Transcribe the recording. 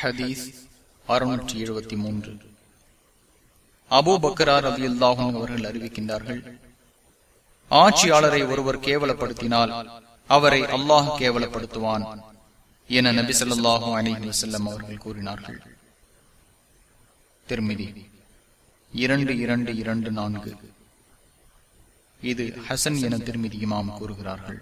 ஹதீஸ் அறுநூற்றி எழுபத்தி மூன்று. அபு பக்கரார் ரவி அல்லாஹும் அவர்கள் அறிவிக்கின்றார்கள் ஆட்சியாளரை ஒருவர் கேவலப்படுத்தினால் அவரை அல்லாஹ் கேவலப்படுத்துவான் என நபி சொல்லாஹும் அலிஹி வசல்லம் அவர்கள் கூறினார்கள். திருமிதி இரண்டு இரண்டு இரண்டு நான்கு. இது ஹசன் என திருமதி இமாம் கூறுகிறார்கள்.